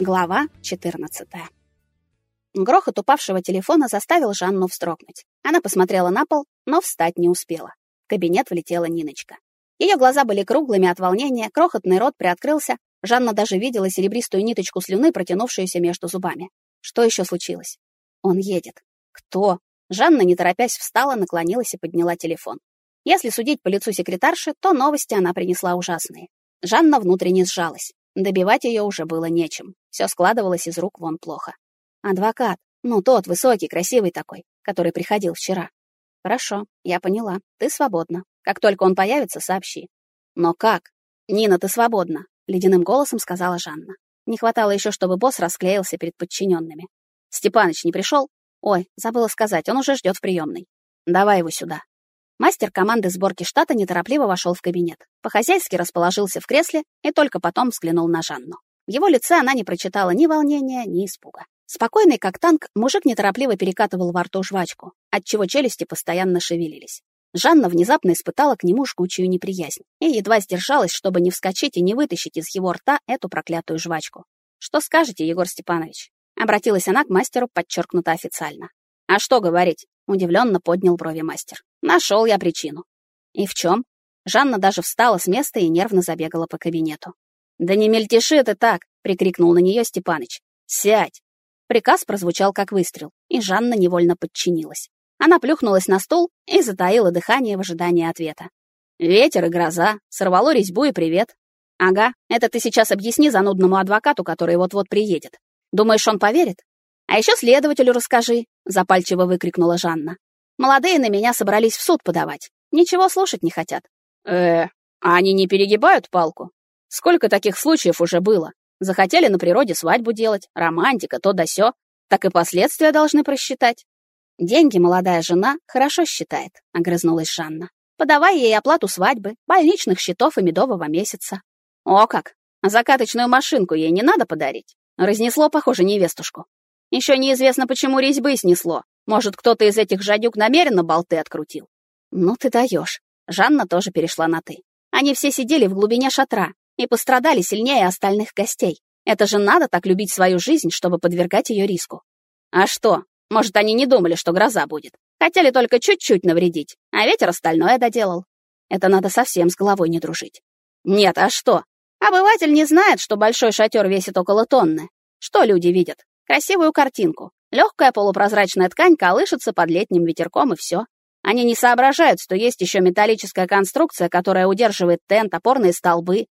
Глава 14. Грохот упавшего телефона заставил Жанну вздрогнуть. Она посмотрела на пол, но встать не успела. В кабинет влетела Ниночка. Ее глаза были круглыми от волнения, крохотный рот приоткрылся. Жанна даже видела серебристую ниточку слюны, протянувшуюся между зубами. Что еще случилось? Он едет. Кто? Жанна, не торопясь, встала, наклонилась и подняла телефон. Если судить по лицу секретарши, то новости она принесла ужасные. Жанна внутренне сжалась. Добивать ее уже было нечем. Все складывалось из рук вон плохо. Адвокат. Ну, тот высокий, красивый такой, который приходил вчера. Хорошо, я поняла. Ты свободна. Как только он появится, сообщи. Но как? Нина, ты свободна, ледяным голосом сказала Жанна. Не хватало еще, чтобы босс расклеился перед подчиненными. Степаныч не пришел? Ой, забыла сказать, он уже ждет в приемной. Давай его сюда. Мастер команды сборки штата неторопливо вошел в кабинет. По-хозяйски расположился в кресле и только потом взглянул на Жанну. В его лице она не прочитала ни волнения, ни испуга. Спокойный как танк, мужик неторопливо перекатывал во рту жвачку, отчего челюсти постоянно шевелились. Жанна внезапно испытала к нему жгучую неприязнь и едва сдержалась, чтобы не вскочить и не вытащить из его рта эту проклятую жвачку. «Что скажете, Егор Степанович?» Обратилась она к мастеру подчеркнуто официально. «А что говорить?» — удивленно поднял брови мастер. Нашел я причину. И в чем? Жанна даже встала с места и нервно забегала по кабинету. «Да не мельтеши ты так!» — прикрикнул на нее Степаныч. «Сядь!» Приказ прозвучал как выстрел, и Жанна невольно подчинилась. Она плюхнулась на стул и затаила дыхание в ожидании ответа. «Ветер и гроза, сорвало резьбу и привет». «Ага, это ты сейчас объясни занудному адвокату, который вот-вот приедет. Думаешь, он поверит?» «А еще следователю расскажи», — запальчиво выкрикнула Жанна. Молодые на меня собрались в суд подавать. Ничего слушать не хотят. Э, а они не перегибают палку? Сколько таких случаев уже было? Захотели на природе свадьбу делать, романтика, то да сё. Так и последствия должны просчитать. Деньги молодая жена хорошо считает, огрызнулась Жанна. Подавай ей оплату свадьбы, больничных счетов и медового месяца. О как! А закаточную машинку ей не надо подарить? Разнесло, похоже, невестушку. Еще неизвестно, почему резьбы снесло. Может, кто-то из этих жадюк намеренно болты открутил? Ну ты даешь. Жанна тоже перешла на «ты». Они все сидели в глубине шатра и пострадали сильнее остальных гостей. Это же надо так любить свою жизнь, чтобы подвергать ее риску. А что? Может, они не думали, что гроза будет. Хотели только чуть-чуть навредить, а ветер остальное доделал. Это надо совсем с головой не дружить. Нет, а что? Обыватель не знает, что большой шатер весит около тонны. Что люди видят? Красивую картинку. Легкая полупрозрачная ткань колышется под летним ветерком, и все. Они не соображают, что есть еще металлическая конструкция, которая удерживает тент, опорные столбы.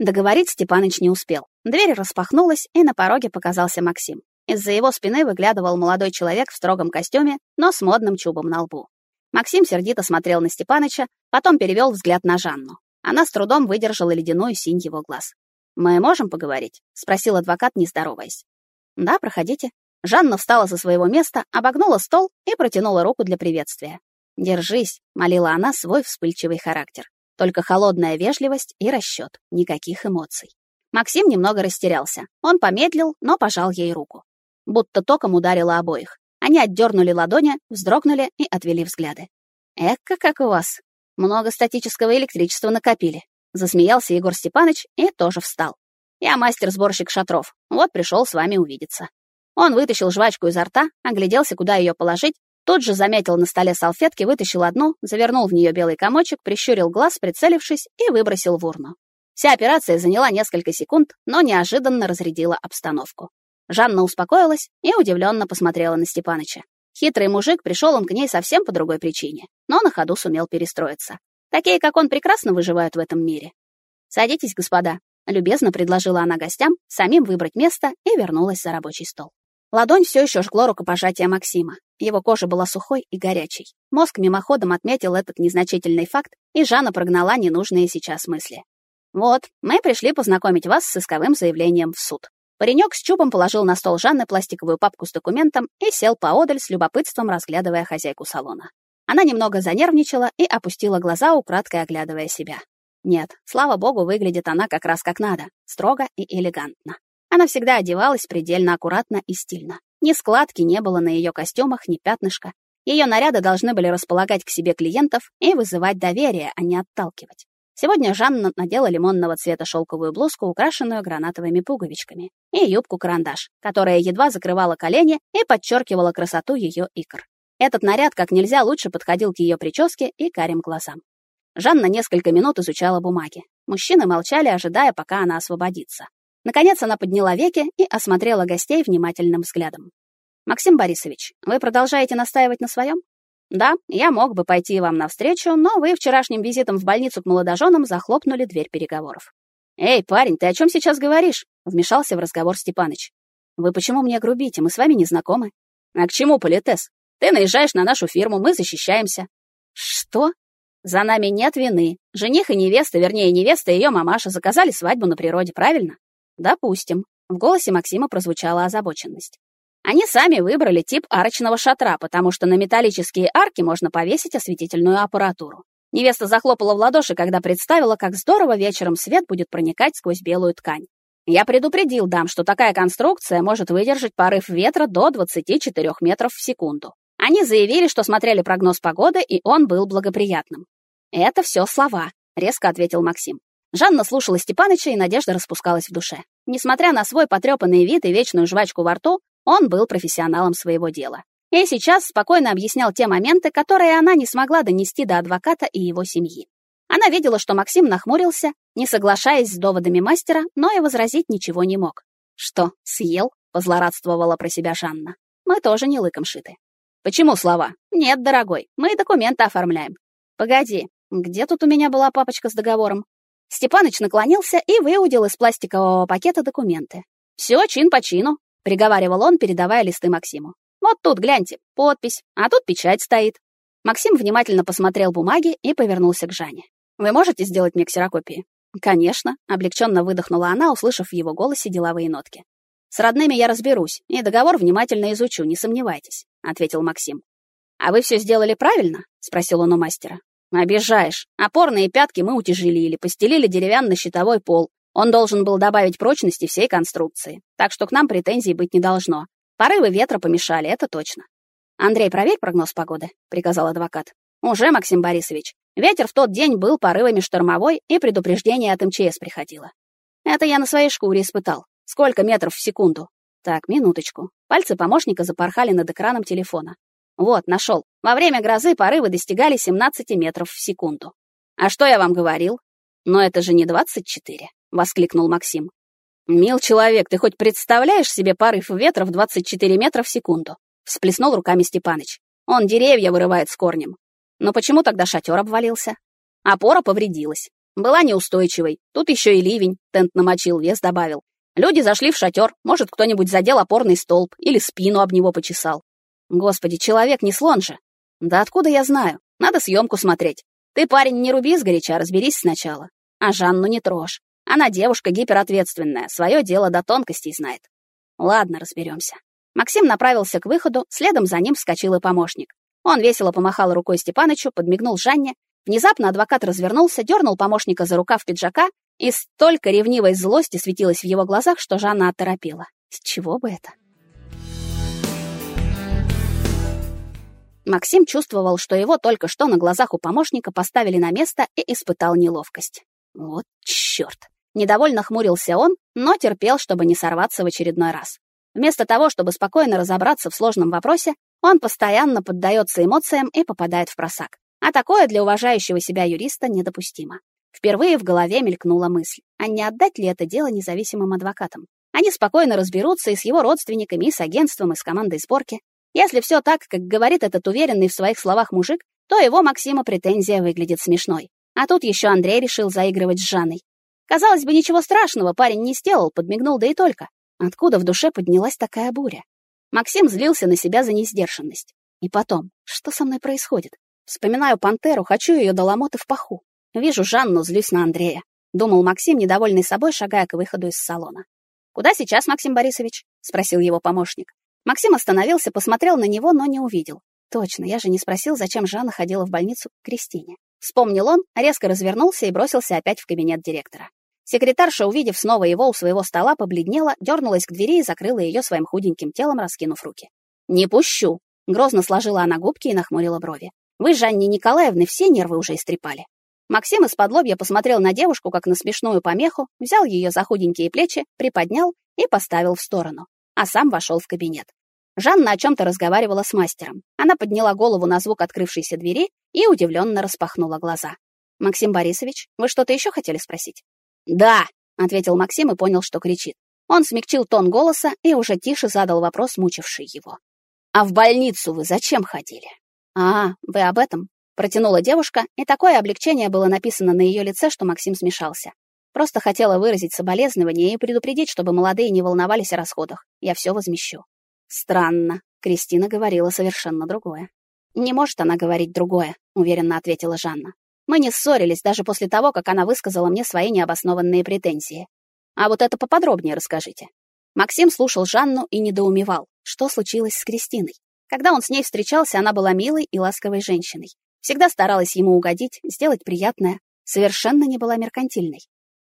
Договорить Степаныч не успел. Дверь распахнулась, и на пороге показался Максим. Из-за его спины выглядывал молодой человек в строгом костюме, но с модным чубом на лбу. Максим сердито смотрел на Степаныча, потом перевел взгляд на Жанну. Она с трудом выдержала ледяную синь его глаз. «Мы можем поговорить?» — спросил адвокат, не здороваясь. «Да, проходите», Жанна встала со своего места, обогнула стол и протянула руку для приветствия. «Держись», — молила она свой вспыльчивый характер. Только холодная вежливость и расчет, никаких эмоций. Максим немного растерялся. Он помедлил, но пожал ей руку. Будто током ударило обоих. Они отдернули ладони, вздрогнули и отвели взгляды. «Эка, как у вас! Много статического электричества накопили», — засмеялся Егор Степанович и тоже встал. «Я мастер-сборщик шатров, вот пришел с вами увидеться». Он вытащил жвачку изо рта, огляделся, куда ее положить, тут же заметил на столе салфетки, вытащил одну, завернул в нее белый комочек, прищурил глаз, прицелившись, и выбросил в урну. Вся операция заняла несколько секунд, но неожиданно разрядила обстановку. Жанна успокоилась и удивленно посмотрела на Степаныча. Хитрый мужик, пришел он к ней совсем по другой причине, но на ходу сумел перестроиться. Такие, как он, прекрасно выживают в этом мире. «Садитесь, господа», — любезно предложила она гостям самим выбрать место и вернулась за рабочий стол. Ладонь все еще жгло рукопожатие Максима. Его кожа была сухой и горячей. Мозг мимоходом отметил этот незначительный факт, и Жанна прогнала ненужные сейчас мысли. «Вот, мы пришли познакомить вас с исковым заявлением в суд». Паренек с чубом положил на стол Жанны пластиковую папку с документом и сел поодаль с любопытством, разглядывая хозяйку салона. Она немного занервничала и опустила глаза, украдкой оглядывая себя. Нет, слава богу, выглядит она как раз как надо, строго и элегантно. Она всегда одевалась предельно аккуратно и стильно. Ни складки не было на ее костюмах, ни пятнышка. Ее наряды должны были располагать к себе клиентов и вызывать доверие, а не отталкивать. Сегодня Жанна надела лимонного цвета шелковую блузку, украшенную гранатовыми пуговичками, и юбку-карандаш, которая едва закрывала колени и подчеркивала красоту ее икр. Этот наряд как нельзя лучше подходил к ее прическе и карим глазам. Жанна несколько минут изучала бумаги. Мужчины молчали, ожидая, пока она освободится. Наконец она подняла веки и осмотрела гостей внимательным взглядом. «Максим Борисович, вы продолжаете настаивать на своем?» «Да, я мог бы пойти вам навстречу, но вы вчерашним визитом в больницу к молодоженам захлопнули дверь переговоров». «Эй, парень, ты о чем сейчас говоришь?» — вмешался в разговор Степаныч. «Вы почему мне грубите? Мы с вами не знакомы». «А к чему политес? Ты наезжаешь на нашу фирму, мы защищаемся». «Что?» «За нами нет вины. Жених и невеста, вернее, невеста и ее мамаша заказали свадьбу на природе, правильно?» «Допустим». В голосе Максима прозвучала озабоченность. Они сами выбрали тип арочного шатра, потому что на металлические арки можно повесить осветительную аппаратуру. Невеста захлопала в ладоши, когда представила, как здорово вечером свет будет проникать сквозь белую ткань. Я предупредил дам, что такая конструкция может выдержать порыв ветра до 24 метров в секунду. Они заявили, что смотрели прогноз погоды, и он был благоприятным. «Это все слова», — резко ответил Максим. Жанна слушала Степаныча, и надежда распускалась в душе. Несмотря на свой потрепанный вид и вечную жвачку во рту, он был профессионалом своего дела. И сейчас спокойно объяснял те моменты, которые она не смогла донести до адвоката и его семьи. Она видела, что Максим нахмурился, не соглашаясь с доводами мастера, но и возразить ничего не мог. «Что, съел?» — позлорадствовала про себя Жанна. «Мы тоже не лыком шиты». «Почему слова?» «Нет, дорогой, мы документы оформляем». «Погоди, где тут у меня была папочка с договором?» Степаныч наклонился и выудил из пластикового пакета документы. «Все чин по чину», — приговаривал он, передавая листы Максиму. «Вот тут, гляньте, подпись, а тут печать стоит». Максим внимательно посмотрел бумаги и повернулся к Жане. «Вы можете сделать мне ксерокопии?» «Конечно», — облегченно выдохнула она, услышав в его голосе деловые нотки. «С родными я разберусь, и договор внимательно изучу, не сомневайтесь», — ответил Максим. «А вы все сделали правильно?» — спросил он у мастера. Обижаешь. Опорные пятки мы утяжелили, постелили деревянный щитовой пол. Он должен был добавить прочности всей конструкции. Так что к нам претензий быть не должно. Порывы ветра помешали, это точно. Андрей, проверь прогноз погоды, приказал адвокат. Уже, Максим Борисович. Ветер в тот день был порывами штормовой, и предупреждение от МЧС приходило. Это я на своей шкуре испытал. Сколько метров в секунду? Так, минуточку. Пальцы помощника запорхали над экраном телефона. Вот, нашел. Во время грозы порывы достигали 17 метров в секунду. А что я вам говорил? Но это же не 24, воскликнул Максим. Мил человек, ты хоть представляешь себе порыв ветра в 24 метра в секунду? всплеснул руками Степаныч. Он деревья вырывает с корнем. Но почему тогда шатер обвалился? Опора повредилась. Была неустойчивой. Тут еще и ливень. Тент намочил, вес добавил. Люди зашли в шатер. Может, кто-нибудь задел опорный столб или спину об него почесал. Господи, человек не слон же. Да откуда я знаю? Надо съемку смотреть. Ты, парень, не руби сгоряча, разберись сначала. А Жанну не трожь. Она девушка гиперответственная, свое дело до тонкостей знает. Ладно, разберемся. Максим направился к выходу, следом за ним вскочил и помощник. Он весело помахал рукой Степанычу, подмигнул Жанне. Внезапно адвокат развернулся, дернул помощника за рукав пиджака, и столько ревнивой злости светилось в его глазах, что Жанна оторопела. С чего бы это? Максим чувствовал, что его только что на глазах у помощника поставили на место и испытал неловкость. Вот чёрт. Недовольно хмурился он, но терпел, чтобы не сорваться в очередной раз. Вместо того, чтобы спокойно разобраться в сложном вопросе, он постоянно поддается эмоциям и попадает в просак. А такое для уважающего себя юриста недопустимо. Впервые в голове мелькнула мысль, а не отдать ли это дело независимым адвокатам? Они спокойно разберутся и с его родственниками, и с агентством, и с командой сборки. Если все так, как говорит этот уверенный в своих словах мужик, то его Максима претензия выглядит смешной. А тут еще Андрей решил заигрывать с Жанной. Казалось бы, ничего страшного парень не сделал, подмигнул да и только. Откуда в душе поднялась такая буря? Максим злился на себя за несдержанность. И потом, что со мной происходит? Вспоминаю пантеру, хочу ее до ломоты в паху. Вижу Жанну, злюсь на Андрея. Думал Максим, недовольный собой, шагая к выходу из салона. «Куда сейчас, Максим Борисович?» — спросил его помощник. Максим остановился, посмотрел на него, но не увидел. Точно, я же не спросил, зачем Жанна ходила в больницу к Кристине. Вспомнил он, резко развернулся и бросился опять в кабинет директора. Секретарша, увидев снова его у своего стола, побледнела, дернулась к двери и закрыла ее своим худеньким телом, раскинув руки. «Не пущу!» — грозно сложила она губки и нахмурила брови. «Вы, Жанне Николаевны, все нервы уже истрепали». Максим из-под лобья посмотрел на девушку, как на смешную помеху, взял ее за худенькие плечи, приподнял и поставил в сторону, а сам вошел в кабинет. Жанна о чем то разговаривала с мастером. Она подняла голову на звук открывшейся двери и удивленно распахнула глаза. Максим Борисович, вы что-то еще хотели спросить? Да, ответил Максим и понял, что кричит. Он смягчил тон голоса и уже тише задал вопрос, мучивший его. А в больницу вы зачем ходили? А, вы об этом? протянула девушка, и такое облегчение было написано на ее лице, что Максим смешался. Просто хотела выразить соболезнование и предупредить, чтобы молодые не волновались о расходах. Я все возмещу. Странно, Кристина говорила совершенно другое. Не может она говорить другое, уверенно ответила Жанна. Мы не ссорились даже после того, как она высказала мне свои необоснованные претензии. А вот это поподробнее расскажите. Максим слушал Жанну и недоумевал, что случилось с Кристиной. Когда он с ней встречался, она была милой и ласковой женщиной. Всегда старалась ему угодить, сделать приятное, совершенно не была меркантильной.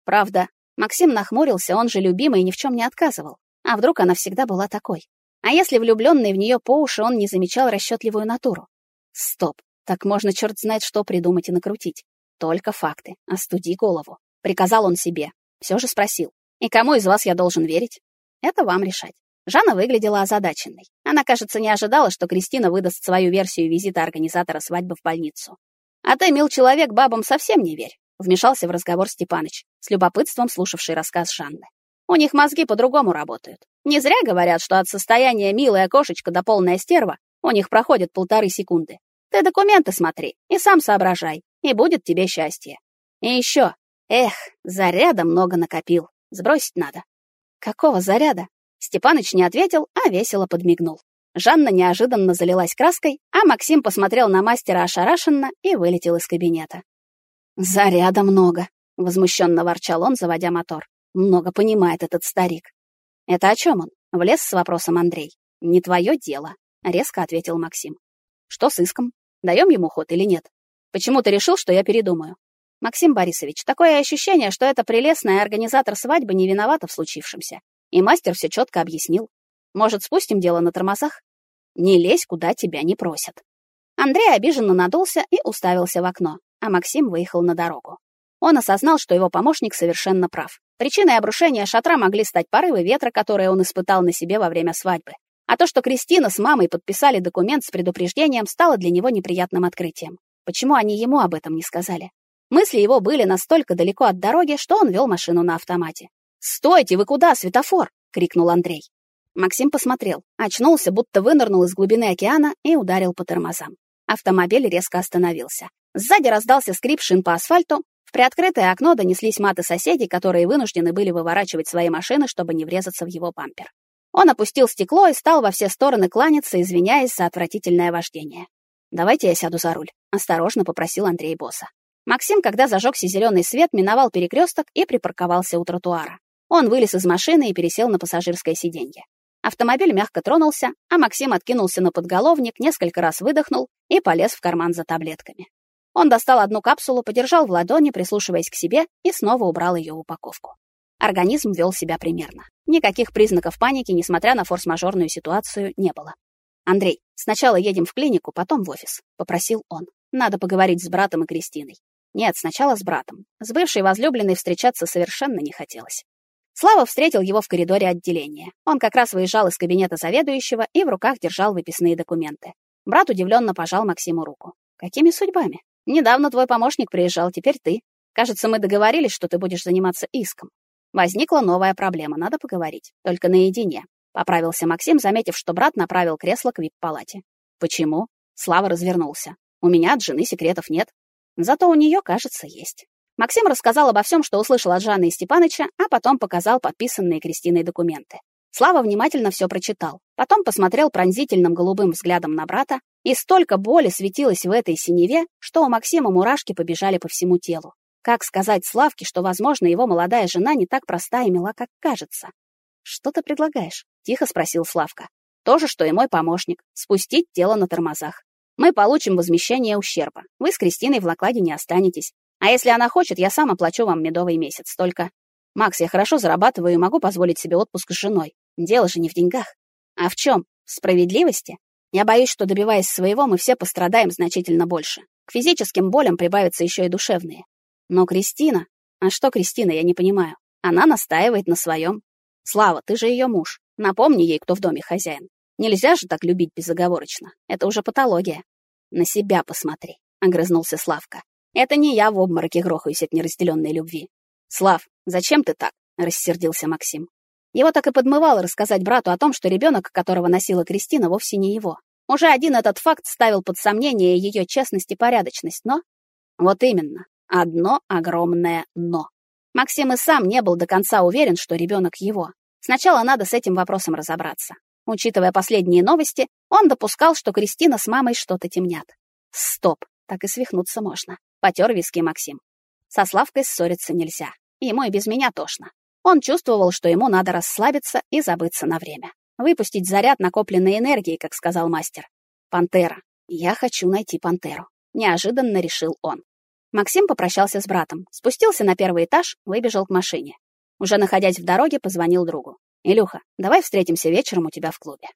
Правда, Максим нахмурился, он же любимый ни в чем не отказывал. А вдруг она всегда была такой? А если влюбленный в нее по уши, он не замечал расчетливую натуру? Стоп, так можно черт знает что придумать и накрутить. Только факты, остуди голову. Приказал он себе. Все же спросил. И кому из вас я должен верить? Это вам решать. Жанна выглядела озадаченной. Она, кажется, не ожидала, что Кристина выдаст свою версию визита организатора свадьбы в больницу. «А ты, мил человек, бабам совсем не верь», — вмешался в разговор Степаныч, с любопытством слушавший рассказ Жанны. У них мозги по-другому работают. Не зря говорят, что от состояния милая кошечка до полная стерва у них проходит полторы секунды. Ты документы смотри и сам соображай, и будет тебе счастье. И еще, эх, заряда много накопил, сбросить надо. Какого заряда? Степаныч не ответил, а весело подмигнул. Жанна неожиданно залилась краской, а Максим посмотрел на мастера ошарашенно и вылетел из кабинета. «Заряда много», — возмущенно ворчал он, заводя мотор. Много понимает этот старик. Это о чем он? Влез с вопросом Андрей. Не твое дело, резко ответил Максим. Что с иском? Даем ему ход или нет? Почему ты решил, что я передумаю? Максим Борисович, такое ощущение, что эта прелестная организатор свадьбы не виновата в случившемся. И мастер все четко объяснил. Может, спустим дело на тормозах? Не лезь, куда тебя не просят. Андрей обиженно надулся и уставился в окно, а Максим выехал на дорогу. Он осознал, что его помощник совершенно прав. Причиной обрушения шатра могли стать порывы ветра, которые он испытал на себе во время свадьбы. А то, что Кристина с мамой подписали документ с предупреждением, стало для него неприятным открытием. Почему они ему об этом не сказали? Мысли его были настолько далеко от дороги, что он вел машину на автомате. «Стойте, вы куда, светофор?» — крикнул Андрей. Максим посмотрел, очнулся, будто вынырнул из глубины океана и ударил по тормозам. Автомобиль резко остановился. Сзади раздался скрип шин по асфальту, в приоткрытое окно донеслись маты соседей, которые вынуждены были выворачивать свои машины, чтобы не врезаться в его бампер. Он опустил стекло и стал во все стороны кланяться, извиняясь за отвратительное вождение. «Давайте я сяду за руль», — осторожно попросил Андрей босса. Максим, когда зажегся зеленый свет, миновал перекресток и припарковался у тротуара. Он вылез из машины и пересел на пассажирское сиденье. Автомобиль мягко тронулся, а Максим откинулся на подголовник, несколько раз выдохнул и полез в карман за таблетками. Он достал одну капсулу, подержал в ладони, прислушиваясь к себе, и снова убрал ее в упаковку. Организм вел себя примерно. Никаких признаков паники, несмотря на форс-мажорную ситуацию, не было. «Андрей, сначала едем в клинику, потом в офис», — попросил он. «Надо поговорить с братом и Кристиной». Нет, сначала с братом. С бывшей возлюбленной встречаться совершенно не хотелось. Слава встретил его в коридоре отделения. Он как раз выезжал из кабинета заведующего и в руках держал выписные документы. Брат удивленно пожал Максиму руку. «Какими судьбами?» Недавно твой помощник приезжал, теперь ты. Кажется, мы договорились, что ты будешь заниматься иском. Возникла новая проблема, надо поговорить, только наедине. Поправился Максим, заметив, что брат направил кресло к вип-палате. Почему? Слава развернулся. У меня от жены секретов нет. Зато у нее, кажется, есть. Максим рассказал обо всем, что услышал от Жанны и Степаныча, а потом показал подписанные Кристиной документы. Слава внимательно все прочитал, потом посмотрел пронзительным голубым взглядом на брата, и столько боли светилось в этой синеве, что у Максима мурашки побежали по всему телу. Как сказать Славке, что, возможно, его молодая жена не так проста и мила, как кажется? «Что ты предлагаешь?» — тихо спросил Славка. «То же, что и мой помощник. Спустить тело на тормозах. Мы получим возмещение ущерба. Вы с Кристиной в накладе не останетесь. А если она хочет, я сам оплачу вам медовый месяц. Только... Макс, я хорошо зарабатываю и могу позволить себе отпуск с женой. Дело же не в деньгах. А в чем? В справедливости? Я боюсь, что, добиваясь своего, мы все пострадаем значительно больше. К физическим болям прибавятся еще и душевные. Но Кристина... А что Кристина, я не понимаю. Она настаивает на своем. Слава, ты же ее муж. Напомни ей, кто в доме хозяин. Нельзя же так любить безоговорочно. Это уже патология. На себя посмотри, огрызнулся Славка. Это не я в обмороке грохаюсь от неразделенной любви. Слав, зачем ты так? рассердился Максим. Его так и подмывало рассказать брату о том, что ребенок, которого носила Кристина, вовсе не его. Уже один этот факт ставил под сомнение ее честность и порядочность, но... Вот именно, одно огромное «но». Максим и сам не был до конца уверен, что ребенок его. Сначала надо с этим вопросом разобраться. Учитывая последние новости, он допускал, что Кристина с мамой что-то темнят. Стоп, так и свихнуться можно. Потер виски Максим. Со Славкой ссориться нельзя. Ему и без меня тошно. Он чувствовал, что ему надо расслабиться и забыться на время. Выпустить заряд накопленной энергии, как сказал мастер. Пантера. Я хочу найти пантеру. Неожиданно решил он. Максим попрощался с братом, спустился на первый этаж, выбежал к машине. Уже находясь в дороге, позвонил другу. «Илюха, давай встретимся вечером у тебя в клубе».